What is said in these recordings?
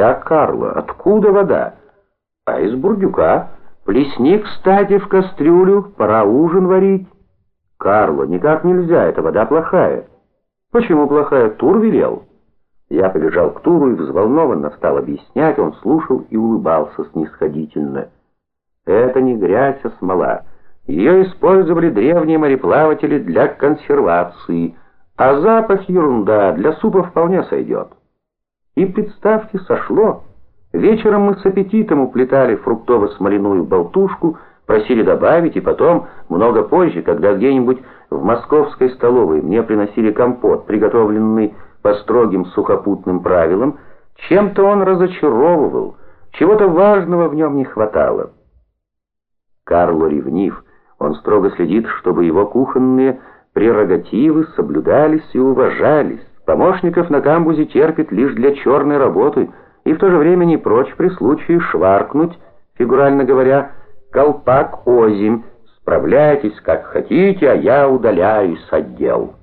Я Карла. Откуда вода? А из бурдюка. Плесни, кстати, в кастрюлю, пора ужин варить. Карла, никак нельзя, эта вода плохая. Почему плохая? Тур велел. Я побежал к Туру и взволнованно стал объяснять, он слушал и улыбался снисходительно. Это не грязь, а смола. Ее использовали древние мореплаватели для консервации, а запах ерунда, для супа вполне сойдет. И представьте, сошло. Вечером мы с аппетитом уплетали фруктово-смоляную болтушку, просили добавить, и потом, много позже, когда где-нибудь в московской столовой мне приносили компот, приготовленный по строгим сухопутным правилам, чем-то он разочаровывал, чего-то важного в нем не хватало. Карло ревнив, он строго следит, чтобы его кухонные прерогативы соблюдались и уважались. Помощников на камбузе терпит лишь для черной работы и в то же время не прочь при случае шваркнуть, фигурально говоря, колпак озимь, справляйтесь как хотите, а я удаляюсь от дел.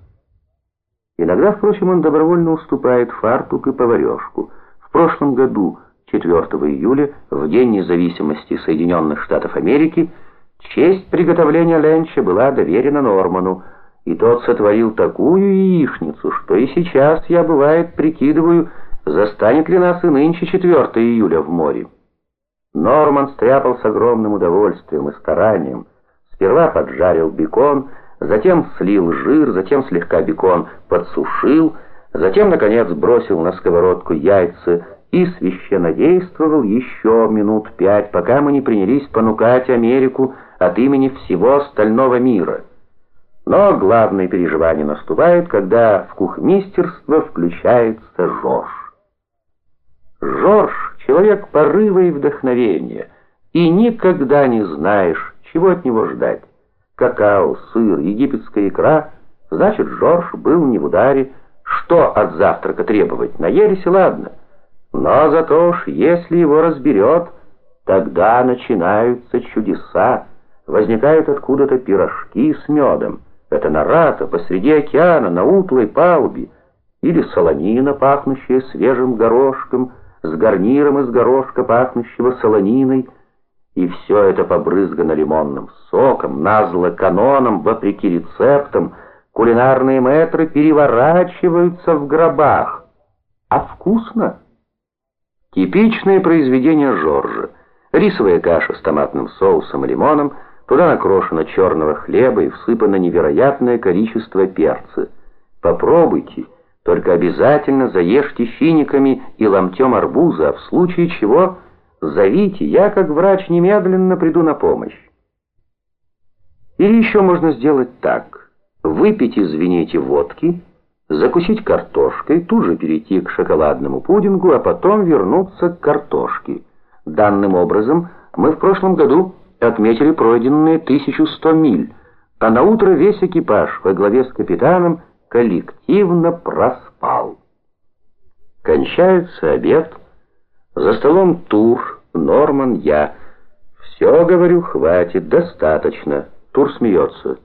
Иногда, впрочем, он добровольно уступает фартук и поварешку. В прошлом году, 4 июля, в День независимости Соединенных Штатов Америки, честь приготовления ленча была доверена Норману, и тот сотворил такую яичницу, что и сейчас я, бывает, прикидываю, застанет ли нас и нынче 4 июля в море. Норман стряпал с огромным удовольствием и старанием. Сперва поджарил бекон, затем слил жир, затем слегка бекон подсушил, затем, наконец, бросил на сковородку яйца и священнодействовал еще минут пять, пока мы не принялись понукать Америку от имени всего остального мира. Но главное переживание наступает, когда в кухмистерство включается Жорж. Жорж — человек порыва и вдохновения, и никогда не знаешь, чего от него ждать. Какао, сыр, египетская икра, значит, Жорж был не в ударе. Что от завтрака требовать? Наелись ладно. Но зато уж если его разберет, тогда начинаются чудеса. Возникают откуда-то пирожки с медом. Это нарата посреди океана, на утлой палубе. Или солонина, пахнущая свежим горошком, с гарниром из горошка, пахнущего солониной. И все это побрызгано лимонным соком, назло каноном, вопреки рецептам. Кулинарные мэтры переворачиваются в гробах. А вкусно? Типичное произведение Жоржа. Рисовая каша с томатным соусом и лимоном – Туда накрошено черного хлеба и всыпано невероятное количество перца. Попробуйте, только обязательно заешьте финиками и ломтем арбуза, а в случае чего зовите, я как врач немедленно приду на помощь. Или еще можно сделать так. Выпить, извините, водки, закусить картошкой, тут же перейти к шоколадному пудингу, а потом вернуться к картошке. Данным образом мы в прошлом году отметили пройденные 1100 миль, а на утро весь экипаж во главе с капитаном коллективно проспал. Кончается обед, за столом Тур, Норман, я. Все, говорю, хватит, достаточно. Тур смеется.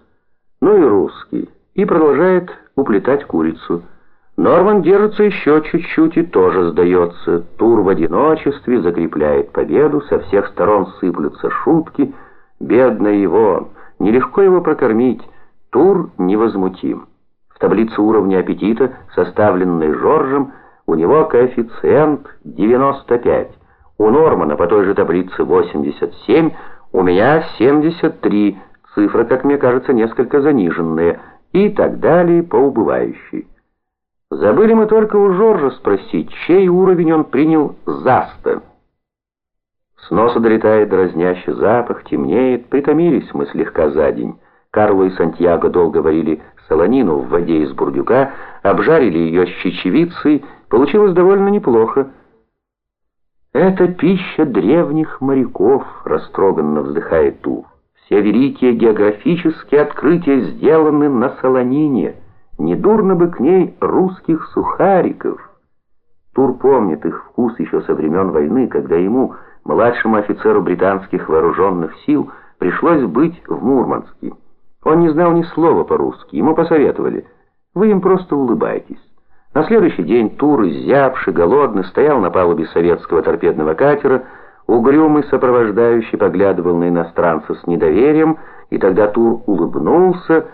Ну и русский. И продолжает уплетать курицу. Норман держится еще чуть-чуть и тоже сдается. Тур в одиночестве закрепляет победу, со всех сторон сыплются шутки. Бедный его, нелегко его прокормить. Тур невозмутим. В таблице уровня аппетита, составленной Жоржем, у него коэффициент 95. У Нормана по той же таблице 87, у меня 73, цифра, как мне кажется, несколько заниженная, и так далее по убывающей. Забыли мы только у Жоржа спросить, чей уровень он принял заста. С носа долетает дразнящий запах, темнеет, притомились мы слегка за день. Карло и Сантьяго долго варили солонину в воде из бурдюка, обжарили ее с чечевицей, получилось довольно неплохо. «Это пища древних моряков», — растроганно вздыхает Тур. «Все великие географические открытия сделаны на солонине». Недурно бы к ней русских сухариков. Тур помнит их вкус еще со времен войны, когда ему, младшему офицеру британских вооруженных сил, пришлось быть в Мурманске. Он не знал ни слова по-русски, ему посоветовали, вы им просто улыбайтесь. На следующий день Тур, изябший, голодный, стоял на палубе советского торпедного катера, угрюмый сопровождающий поглядывал на иностранца с недоверием, и тогда Тур улыбнулся,